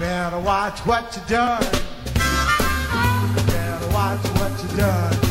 Better watch what you done. Better watch what you done.